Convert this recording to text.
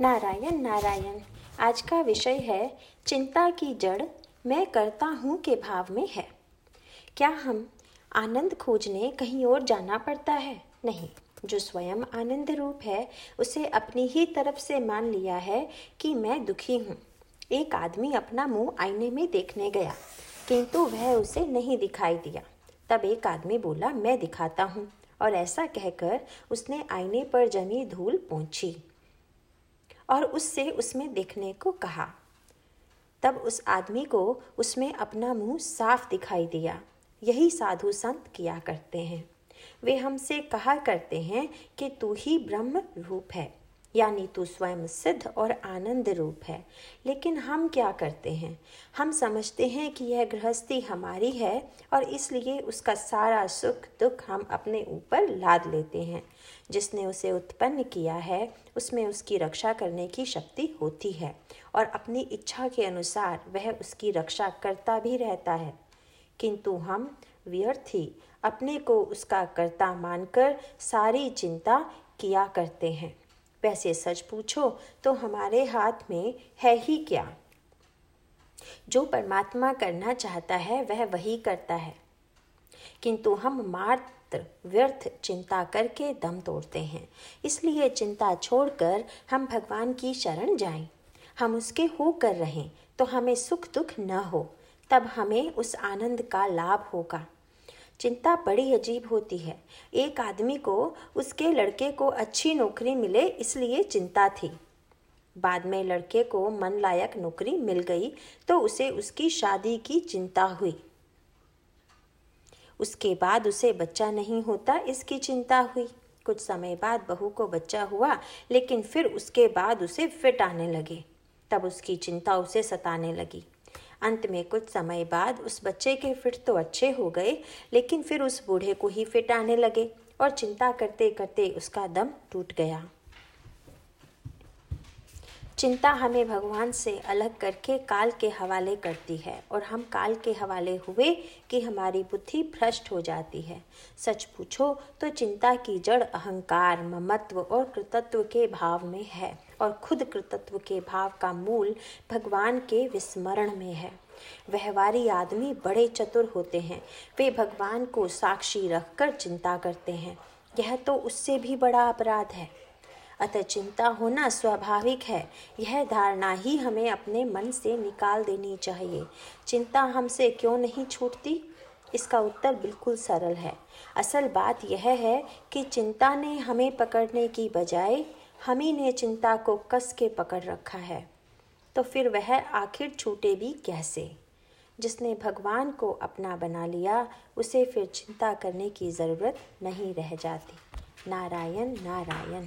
नारायण नारायण। आज का विषय है, चिंता की जड़ मैं करता हूँ के भाव में है। क्या हम आनंद खोजने कहीं और जाना पड़ता है? नहीं, जो स्वयं आनंद रूप है, उसे अपनी ही तरफ़ से मान लिया है कि मैं दुखी हूँ। एक आदमी अपना मुँह आईने में देखने गया, किंतु वह उसे नहीं दिखाई दिया। तब एक आदमी बोला, मैं दिखाता हूँ। और ऐसा कहकर उसने आईने पर जमी धूल पहुँची और उससे उसमें देखने को कहा। तब उस आदमी को उसमें अपना मुँह साफ़ दिखाई दिया। यही साधु संत किया करते हैं। वे हमसे कहा करते हैं कि तू ही ब्रह्म रूप है। यानी तू स्वयं सिद्ध और आनंद रूप है। लेकिन हम क्या करते हैं? हम समझते हैं कि यह गृहस्थी हमारी है और इसलिए उसका सारा सुख दुख हम अपने ऊपर लाद लेते हैं। जिसने उसे उत्पन्न किया है, उसमें उसकी रक्षा करने की शक्ति होती है और अपनी इच्छा के अनुसार वह उसकी रक्षा करता भी रहता है। किंतु हम व्यर्थ अपने को उसका कर्ता मानकर सारी चिंता किया करते हैं। वैसे सच पूछो तो हमारे हाथ में है ही क्या? जो परमात्मा करना चाहता है, वह वही करता है। किंतु हम मात्र व्यर्थ चिंता करके दम तोड़ते हैं। इसलिए चिंता छोड़कर हम भगवान की शरण जाएँ। हम उसके हो कर रहें तो हमें सुख दुख न हो, तब हमें उस आनंद का लाभ होगा। चिंता बड़ी अजीब होती है। एक आदमी को उसके लड़के को अच्छी नौकरी मिले, इसलिए चिंता थी। बाद में लड़के को मन लायक नौकरी मिल गई तो उसे उसकी शादी की चिंता हुई। उसके बाद उसे बच्चा नहीं होता, इसकी चिंता हुई। कुछ समय बाद बहू को बच्चा हुआ, लेकिन फिर उसके बाद उसे फिट आने लगे। तब उसकी चिंता उसे सताने लगी। अंत में कुछ समय बाद उस बच्चे के फिट तो अच्छे हो गए, लेकिन फिर उस बूढ़े को ही फिट आने लगे और चिंता करते करते उसका दम टूट गया। चिंता हमें भगवान से अलग करके काल के हवाले करती है और हम काल के हवाले हुए कि हमारी बुद्धि भ्रष्ट हो जाती है। सच पूछो तो चिंता की जड़ अहंकार, ममत्व और कृतत्व के भाव में है और खुद कृतत्व के भाव का मूल भगवान के विस्मरण में है। व्यवहारी आदमी बड़े चतुर होते हैं। वे भगवान को साक्षी रखकर चिंता करते हैं। यह तो उससे भी बड़ा अपराध है। अतः चिंता होना स्वाभाविक है। यह धारणा ही हमें अपने मन से निकाल देनी चाहिए। चिंता हमसे क्यों नहीं छूटती? इसका उत्तर बिल्कुल सरल है। असल बात यह है कि चिंता ने हमें पकड़ने की बजाय हम ही ने चिंता को कस के पकड़ रखा है। तो फिर वह आखिर छूटे भी कैसे? जिसने भगवान को अपना बना लिया, उसे फिर चिंता करने की ज़रूरत नहीं रह जाती। नारायण नारायण।